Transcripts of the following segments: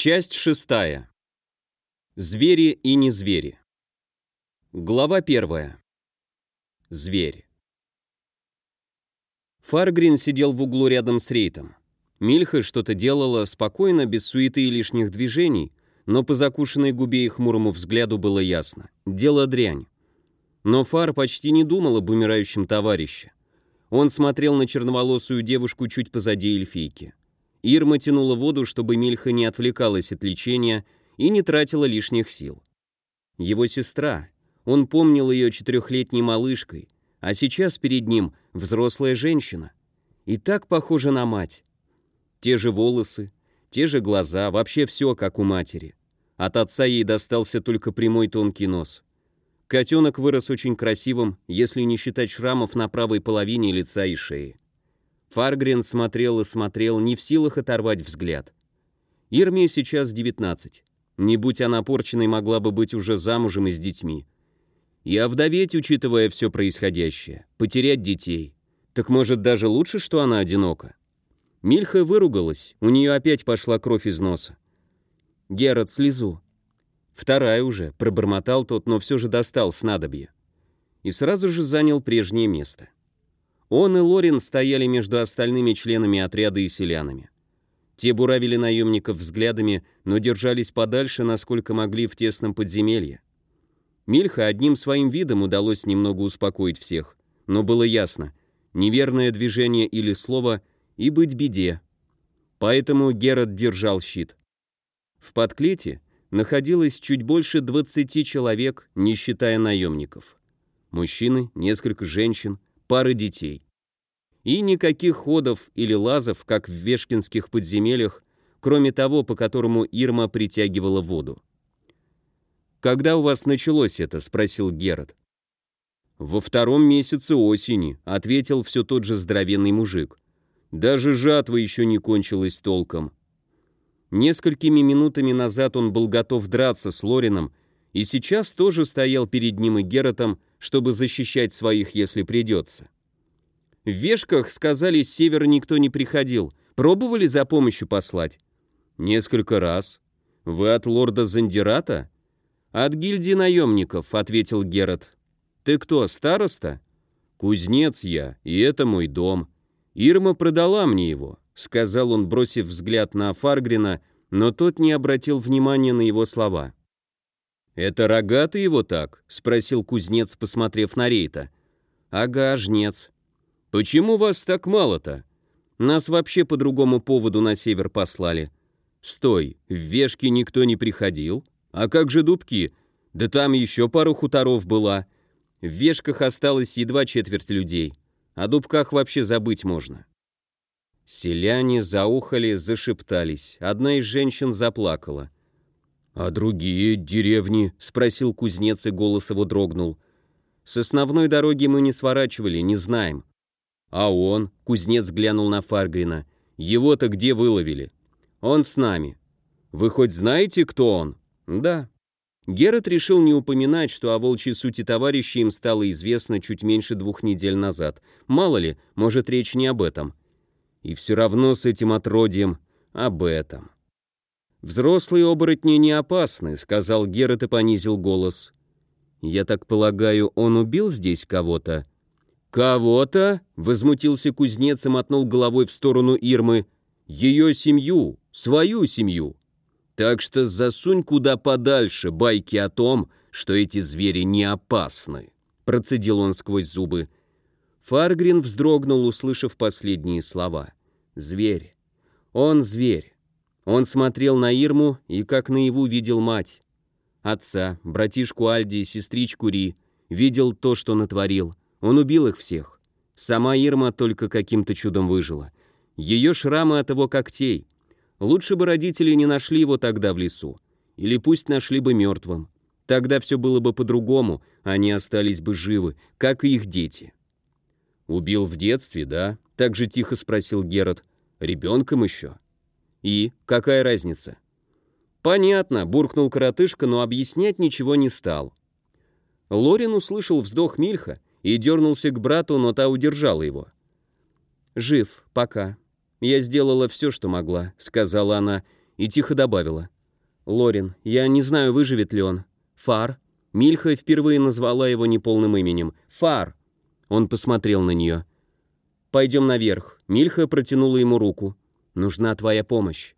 Часть шестая. Звери и не звери. Глава первая. Зверь. Фаргрин сидел в углу рядом с Рейтом. Мильха что-то делала спокойно, без суеты и лишних движений, но по закушенной губе и хмурому взгляду было ясно. Дело дрянь. Но Фар почти не думал об умирающем товарище. Он смотрел на черноволосую девушку чуть позади эльфийки. Ирма тянула воду, чтобы Мильха не отвлекалась от лечения и не тратила лишних сил. Его сестра. Он помнил ее четырехлетней малышкой, а сейчас перед ним взрослая женщина. И так похожа на мать. Те же волосы, те же глаза, вообще все как у матери. От отца ей достался только прямой тонкий нос. Котенок вырос очень красивым, если не считать шрамов на правой половине лица и шеи. Фаргрен смотрел и смотрел, не в силах оторвать взгляд. Ирме сейчас 19. Не будь она порченной, могла бы быть уже замужем и с детьми. И овдоветь, учитывая все происходящее, потерять детей. Так может даже лучше, что она одинока? Мильха выругалась, у нее опять пошла кровь из носа. «Герат, слезу». «Вторая уже», — пробормотал тот, но все же достал снадобье. И сразу же занял прежнее место. Он и Лорин стояли между остальными членами отряда и селянами. Те буравили наемников взглядами, но держались подальше, насколько могли в тесном подземелье. Мильха одним своим видом удалось немного успокоить всех, но было ясно, неверное движение или слово и быть беде. Поэтому Герат держал щит. В подклете находилось чуть больше 20 человек, не считая наемников. Мужчины, несколько женщин, пары детей. И никаких ходов или лазов, как в вешкинских подземельях, кроме того, по которому Ирма притягивала воду. «Когда у вас началось это?» — спросил Герат. «Во втором месяце осени», — ответил все тот же здоровенный мужик. «Даже жатва еще не кончилась толком». Несколькими минутами назад он был готов драться с Лорином, и сейчас тоже стоял перед ним и Гератом, чтобы защищать своих, если придется. В Вешках, сказали, с севера никто не приходил. Пробовали за помощью послать? Несколько раз. Вы от лорда Зандирата? От гильдии наемников, ответил Герат. Ты кто, староста? Кузнец я, и это мой дом. Ирма продала мне его, сказал он, бросив взгляд на Фаргрина, но тот не обратил внимания на его слова. «Это рогатый его так?» — спросил кузнец, посмотрев на Рейта. «Ага, жнец. «Почему вас так мало-то? Нас вообще по другому поводу на север послали. Стой, в Вешки никто не приходил? А как же Дубки? Да там еще пару хуторов была. В Вешках осталось едва четверть людей. О Дубках вообще забыть можно». Селяне заухали, зашептались. Одна из женщин заплакала. «А другие деревни?» — спросил кузнец, и голос его дрогнул. «С основной дороги мы не сворачивали, не знаем. «А он?» — кузнец глянул на Фаргрина. «Его-то где выловили?» «Он с нами». «Вы хоть знаете, кто он?» «Да». Герат решил не упоминать, что о волчьей сути товарища им стало известно чуть меньше двух недель назад. Мало ли, может, речь не об этом. И все равно с этим отродьем об этом. «Взрослые оборотни не опасны», — сказал Герат и понизил голос. «Я так полагаю, он убил здесь кого-то?» «Кого-то?» — возмутился кузнец и мотнул головой в сторону Ирмы. «Ее семью, свою семью. Так что засунь куда подальше байки о том, что эти звери не опасны», — процедил он сквозь зубы. Фаргрин вздрогнул, услышав последние слова. «Зверь. Он зверь». Он смотрел на Ирму и как наяву видел мать. Отца, братишку Альди, сестричку Ри. Видел то, что натворил. Он убил их всех. Сама Ирма только каким-то чудом выжила. Ее шрамы от его когтей. Лучше бы родители не нашли его тогда в лесу. Или пусть нашли бы мертвым. Тогда все было бы по-другому, они остались бы живы, как и их дети. «Убил в детстве, да?» — так же тихо спросил Герат. «Ребенком еще?» «И? Какая разница?» «Понятно», — буркнул коротышка, но объяснять ничего не стал. Лорин услышал вздох Мильха и дернулся к брату, но та удержала его. «Жив, пока. Я сделала все, что могла», — сказала она, и тихо добавила. «Лорин, я не знаю, выживет ли он. Фар?» Мильха впервые назвала его неполным именем. «Фар!» Он посмотрел на нее. «Пойдем наверх». Мильха протянула ему руку. «Нужна твоя помощь».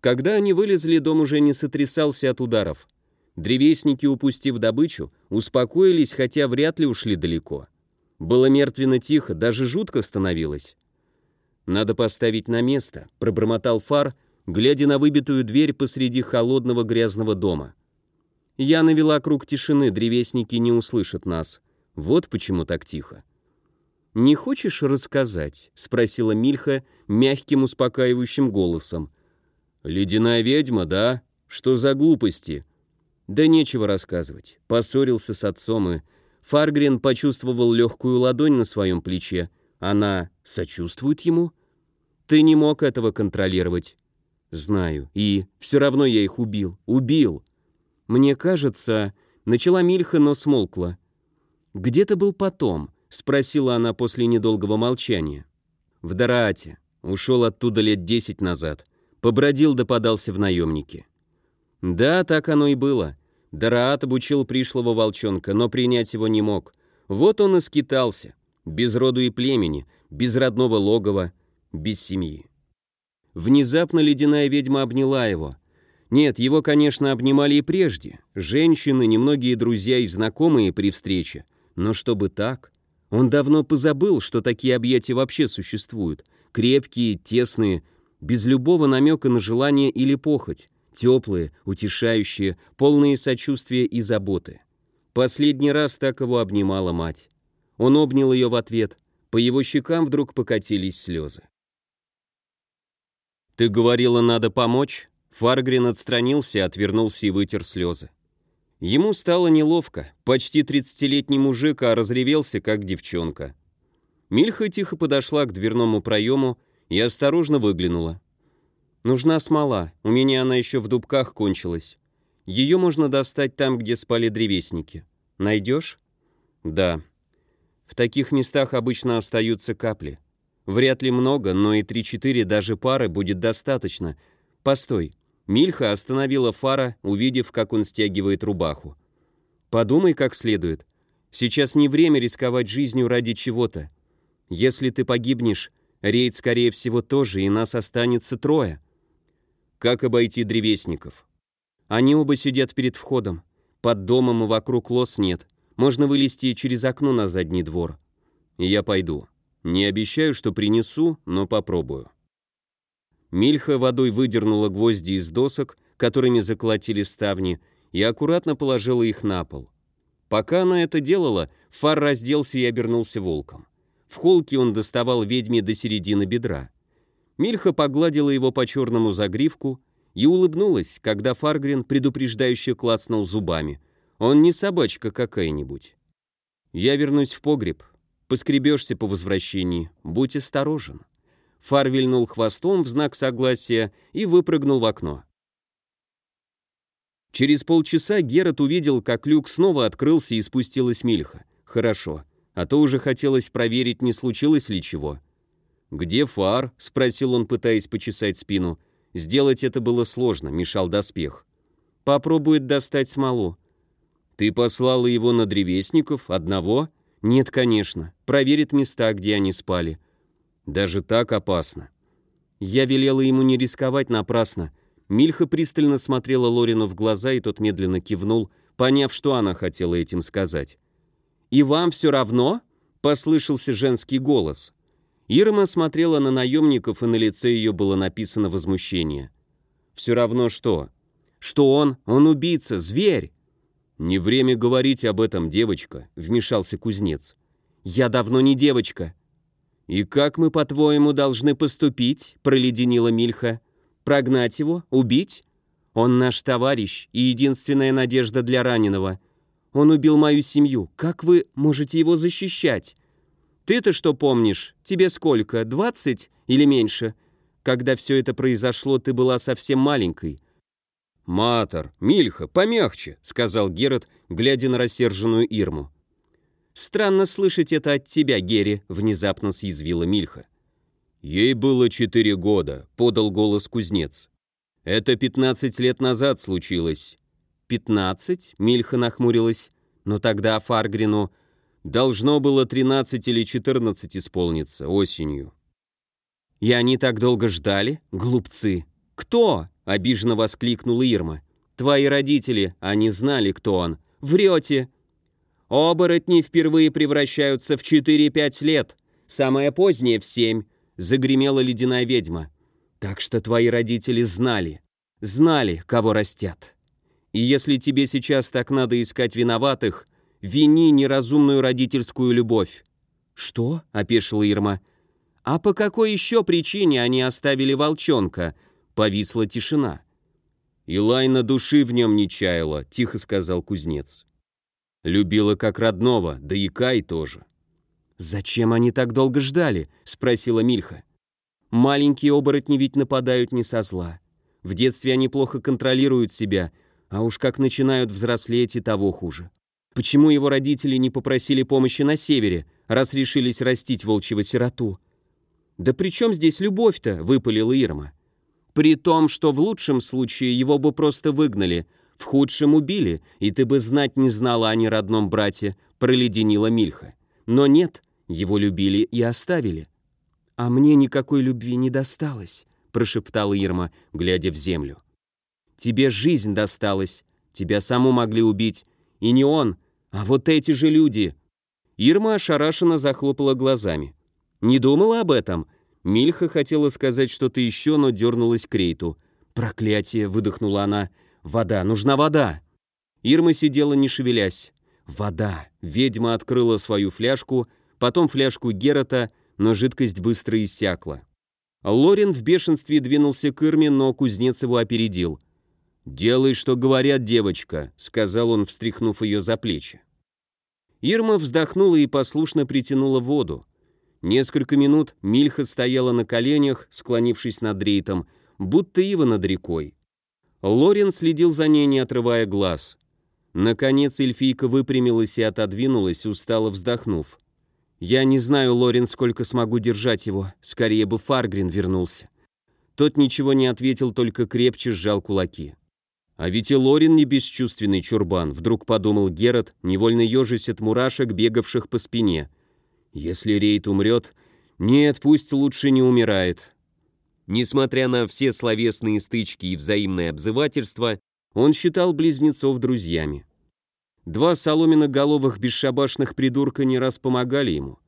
Когда они вылезли, дом уже не сотрясался от ударов. Древесники, упустив добычу, успокоились, хотя вряд ли ушли далеко. Было мертвенно тихо, даже жутко становилось. «Надо поставить на место», — пробормотал Фар, глядя на выбитую дверь посреди холодного грязного дома. Я навела круг тишины, древесники не услышат нас. Вот почему так тихо. «Не хочешь рассказать?» — спросила Мильха мягким успокаивающим голосом. «Ледяная ведьма, да? Что за глупости?» «Да нечего рассказывать. Поссорился с отцом и...» Фаргрен почувствовал легкую ладонь на своем плече. Она сочувствует ему? «Ты не мог этого контролировать». «Знаю. И все равно я их убил. Убил!» «Мне кажется...» Начала Мильха, но смолкла. «Где ты был потом?» — спросила она после недолгого молчания. «В Дараате. Ушел оттуда лет десять назад. Побродил да подался в наемники». Да, так оно и было. Дараат обучил пришлого волчонка, но принять его не мог. Вот он и скитался. Без роду и племени, без родного логова, без семьи. Внезапно ледяная ведьма обняла его — нет, его, конечно, обнимали и прежде. Женщины, немногие друзья и знакомые при встрече. Но чтобы так... Он давно позабыл, что такие объятия вообще существуют. Крепкие, тесные, без любого намека на желание или похоть. Теплые, утешающие, полные сочувствия и заботы. Последний раз так его обнимала мать. Он обнял ее в ответ. По его щекам вдруг покатились слезы. «Ты говорила, надо помочь?» Фаргрин отстранился, отвернулся и вытер слезы. Ему стало неловко. Почти тридцатилетний мужик, а разревелся, как девчонка. Мильха тихо подошла к дверному проему и осторожно выглянула. «Нужна смола. У меня она еще в дубках кончилась. Ее можно достать там, где спали древесники. Найдешь?» «Да. В таких местах обычно остаются капли. Вряд ли много, но и три-четыре даже пары будет достаточно. Постой. Мильха остановила Фара, увидев, как он стягивает рубаху. «Подумай как следует. Сейчас не время рисковать жизнью ради чего-то. Если ты погибнешь, рейд, скорее всего, тоже, и нас останется трое». «Как обойти древесников?» «Они оба сидят перед входом. Под домом и вокруг лос нет. Можно вылезти через окно на задний двор. Я пойду. Не обещаю, что принесу, но попробую». Мильха водой выдернула гвозди из досок, которыми заколотили ставни, и аккуратно положила их на пол. Пока она это делала, Фар разделся и обернулся волком. В холке он доставал ведьме до середины бедра. Мильха погладила его по черному загривку и улыбнулась, когда Фаргрин предупреждающе клацнул зубами. Он не собачка какая-нибудь. «Я вернусь в погреб. Поскребешься по возвращении. Будь осторожен». Фар вильнул хвостом в знак согласия и выпрыгнул в окно. Через полчаса Герат увидел, как люк снова открылся и спустилась Мильха. Хорошо, а то уже хотелось проверить, не случилось ли чего. «Где фар?» — спросил он, пытаясь почесать спину. Сделать это было сложно, мешал доспех. «Попробует достать смолу». «Ты послала его на древесников? Одного?» «Нет, конечно. Проверит места, где они спали. Даже так опасно. Я велела ему не рисковать напрасно. Мильха пристально смотрела Лорину в глаза, и тот медленно кивнул, поняв, что она хотела этим сказать. «И вам все равно?» — послышался женский голос. Ирма смотрела на наемников, и на лице ее было написано возмущение. «Все равно что?» «Что он? Он убийца, зверь!» «Не время говорить об этом, девочка», — вмешался кузнец. «Я давно не девочка. «И как мы, по-твоему, должны поступить?» — проледенила Мильха. «Прогнать его? Убить? Он наш товарищ и единственная надежда для раненого. Он убил мою семью. Как вы можете его защищать? Ты-то что помнишь? Тебе сколько, двадцать или меньше? Когда все это произошло, ты была совсем маленькой». «Матер, Мильха, помягче», — сказал Герат, глядя на рассерженную Ирму. «Странно слышать это от тебя, Герри», — внезапно съязвила Мильха. «Ей было четыре года», — подал голос кузнец. «Это 15 лет назад случилось». «Пятнадцать?» — Мильха нахмурилась. «Но тогда Фаргрину должно было 13 или 14 исполниться осенью». «И они так долго ждали? Глупцы!» «Кто?» — обиженно воскликнула Ирма. «Твои родители, они знали, кто он. Врете!» «Оборотни впервые превращаются в 4-5 лет, самое позднее в 7», — загремела ледяная ведьма. «Так что твои родители знали, знали, кого растят. И если тебе сейчас так надо искать виноватых, вини неразумную родительскую любовь». «Что?» — опешила Ирма. «А по какой еще причине они оставили волчонка?» Повисла тишина. «Илайна души в нем не чаяла», — тихо сказал кузнец. «Любила как родного, да и Кай тоже». «Зачем они так долго ждали?» — спросила Мильха. «Маленькие оборотни ведь нападают не со зла. В детстве они плохо контролируют себя, а уж как начинают взрослеть и того хуже. Почему его родители не попросили помощи на севере, раз решились растить волчьего сироту?» «Да при чем здесь любовь-то?» — выпалила Ирма. «При том, что в лучшем случае его бы просто выгнали, в худшем убили, и ты бы знать не знала о неродном брате», — проледенила Мильха. «Но нет, его любили и оставили». «А мне никакой любви не досталось», — прошептала Ирма, глядя в землю. «Тебе жизнь досталась, тебя саму могли убить, и не он, а вот эти же люди». Ирма ошарашенно захлопала глазами. «Не думала об этом?» Мильха хотела сказать что-то еще, но дернулась к Рейту. «Проклятие!» — выдохнула она. «Вода! Нужна вода!» Ирма сидела, не шевелясь. «Вода!» Ведьма открыла свою фляжку, потом фляжку Герата, но жидкость быстро иссякла. Лорин в бешенстве двинулся к Ирме, но кузнец его опередил. «Делай, что говорят, девочка», — сказал он, встряхнув ее за плечи. Ирма вздохнула и послушно притянула воду. Несколько минут Мильха стояла на коленях, склонившись над рейтом, будто ива над рекой. Лорен следил за ней, не отрывая глаз. Наконец эльфийка выпрямилась и отодвинулась, устало вздохнув. «Я не знаю, Лорен, сколько смогу держать его. Скорее бы Фаргрин вернулся». Тот ничего не ответил, только крепче сжал кулаки. «А ведь и Лорин не бесчувственный чурбан», — вдруг подумал Герат, невольно ежась от мурашек, бегавших по спине. Если Рейд умрет... Нет, пусть лучше не умирает. Несмотря на все словесные стычки и взаимное обзывательство, он считал близнецов друзьями. Два соломиноголовых бесшабашных придурка не раз помогали ему,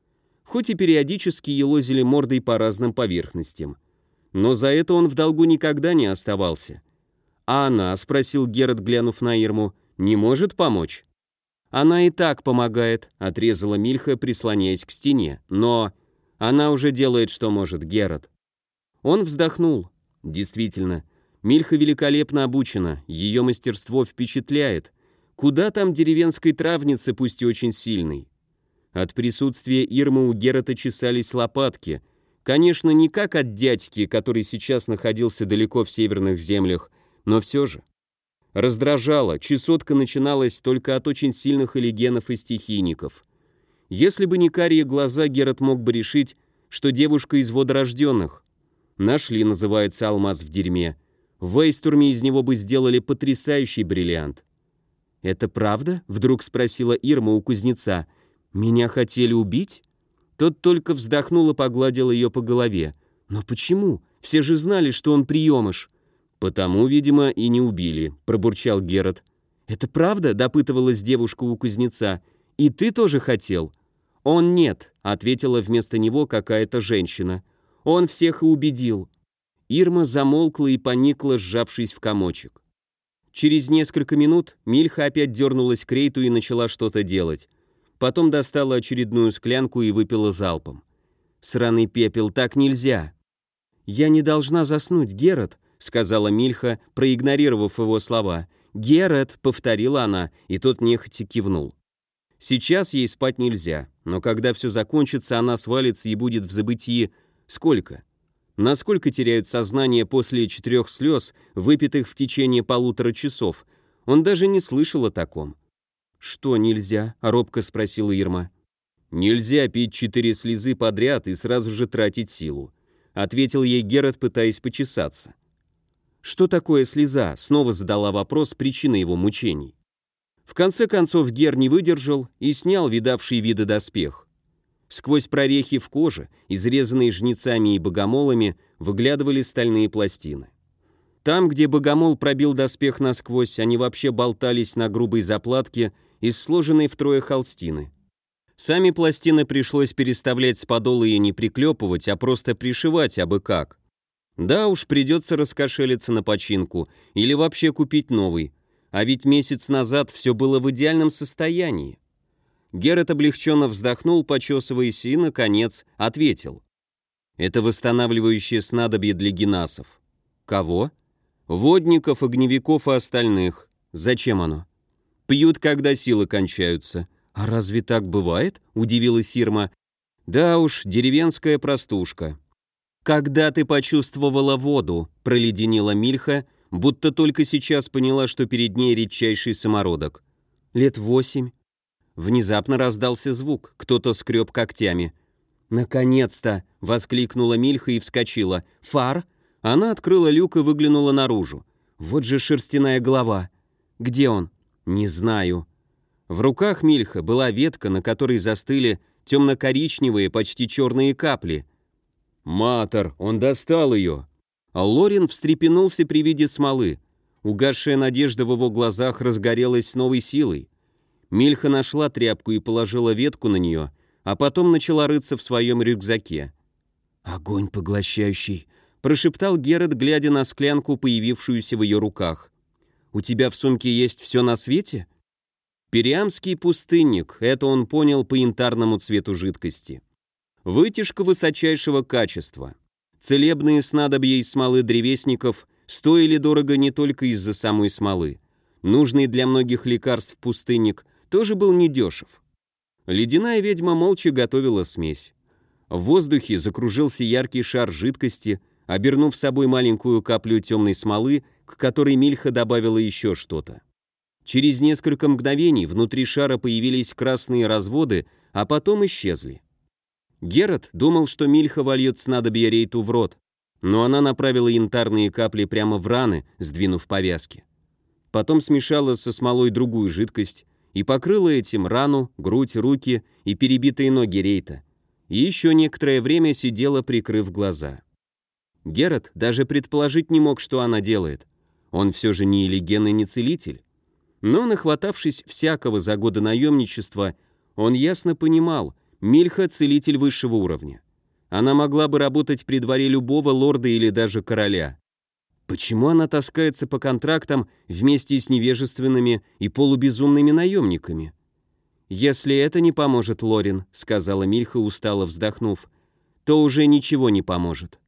хоть и периодически елозили мордой по разным поверхностям. Но за это он в долгу никогда не оставался. «А она?» — спросил Герат, глянув на Ирму. «Не может помочь?» «Она и так помогает», — отрезала Мильха, прислоняясь к стене. «Но она уже делает, что может, Герат». Он вздохнул. Действительно, Мильха великолепно обучена, ее мастерство впечатляет. Куда там деревенской травнице, пусть и очень сильной? От присутствия Ирмы у Герата чесались лопатки. Конечно, не как от дядьки, который сейчас находился далеко в северных землях, но все же. Раздражало, чесотка начиналась только от очень сильных элегенов и стихийников. Если бы не карие глаза, Герат мог бы решить, что девушка из водорожденных. Нашли, называется, алмаз в дерьме. В Эйстурме из него бы сделали потрясающий бриллиант. «Это правда?» — вдруг спросила Ирма у кузнеца. «Меня хотели убить?» Тот только вздохнул и погладил ее по голове. «Но почему? Все же знали, что он приемыш». «Потому, видимо, и не убили», — пробурчал Герат. «Это правда?» — допытывалась девушка у кузнеца. «И ты тоже хотел?» «Он нет», — ответила вместо него какая-то женщина. «Он всех и убедил». Ирма замолкла и поникла, сжавшись в комочек. Через несколько минут Мильха опять дернулась к Рейту и начала что-то делать. Потом достала очередную склянку и выпила залпом. «Сраный пепел, так нельзя!» «Я не должна заснуть, Герат», сказала Мильха, проигнорировав его слова. «Герет», — повторила она, и тот нехотя кивнул. Сейчас ей спать нельзя, но когда все закончится, она свалится и будет в забытии... Сколько? Насколько теряют сознание после четырех слез, выпитых в течение полутора часов? Он даже не слышал о таком. «Что нельзя?» — робко спросила Ирма. «Нельзя пить четыре слезы подряд и сразу же тратить силу», — ответил ей Герат, пытаясь почесаться. Что такое слеза? Снова задала вопрос причины его мучений. В конце концов Гер не выдержал и снял видавший виды доспех. Сквозь прорехи в коже, изрезанные жнецами и богомолами, выглядывали стальные пластины. Там, где богомол пробил доспех насквозь, они вообще болтались на грубой заплатке из сложенной втрое холстины. Сами пластины пришлось переставлять с подола и не приклепывать, а просто пришивать абы как. Да уж, придется раскошелиться на починку или вообще купить новый. А ведь месяц назад все было в идеальном состоянии. Герет облегченно вздохнул, почесываясь, и, наконец, ответил. «Это восстанавливающее снадобье для генасов». «Кого?» «Водников, огневиков и остальных. Зачем оно?» «Пьют, когда силы кончаются». «А разве так бывает?» — удивилась Сирма. «Да уж, деревенская простушка». «Когда ты почувствовала воду?» — проледенила Мильха, будто только сейчас поняла, что перед ней редчайший самородок. «Лет восемь». Внезапно раздался звук, кто-то скреб когтями. «Наконец-то!» — воскликнула Мильха и вскочила. «Фар?» Она открыла люк и выглянула наружу. «Вот же шерстяная голова!» «Где он?» «Не знаю». В руках Мильха была ветка, на которой застыли темно-коричневые, почти черные капли. «Матер, он достал ее!» Лорин встрепенулся при виде смолы. Угасшая надежда в его глазах разгорелась с новой силой. Мильха нашла тряпку и положила ветку на нее, а потом начала рыться в своем рюкзаке. «Огонь поглощающий», — прошептал Герет, глядя на склянку, появившуюся в ее руках. «У тебя в сумке есть все на свете?» Периамский пустынник, это он понял по янтарному цвету жидкости. Вытяжка высочайшего качества. Целебные снадобья из смолы древесников стоили дорого не только из-за самой смолы. Нужный для многих лекарств пустынник тоже был недешев. Ледяная ведьма молча готовила смесь. В воздухе закружился яркий шар жидкости, обернув собой маленькую каплю темной смолы, к которой Мильха добавила еще что-то. Через несколько мгновений внутри шара появились красные разводы, а потом исчезли. Герат думал, что Мильха вольет снадобье Рейту в рот, но она направила янтарные капли прямо в раны, сдвинув повязки. Потом смешала со смолой другую жидкость, и покрыла этим рану, грудь, руки и перебитые ноги Рейта. И еще некоторое время сидела, прикрыв глаза. Герат даже предположить не мог, что она делает. Он все же не Элиген и не целитель. Но, нахватавшись всякого за годы наемничества, он ясно понимал, Мильха — целитель высшего уровня. Она могла бы работать при дворе любого лорда или даже короля. Почему она таскается по контрактам вместе с невежественными и полубезумными наемниками? «Если это не поможет, Лорин», — сказала Мильха, устало вздохнув, — «то уже ничего не поможет».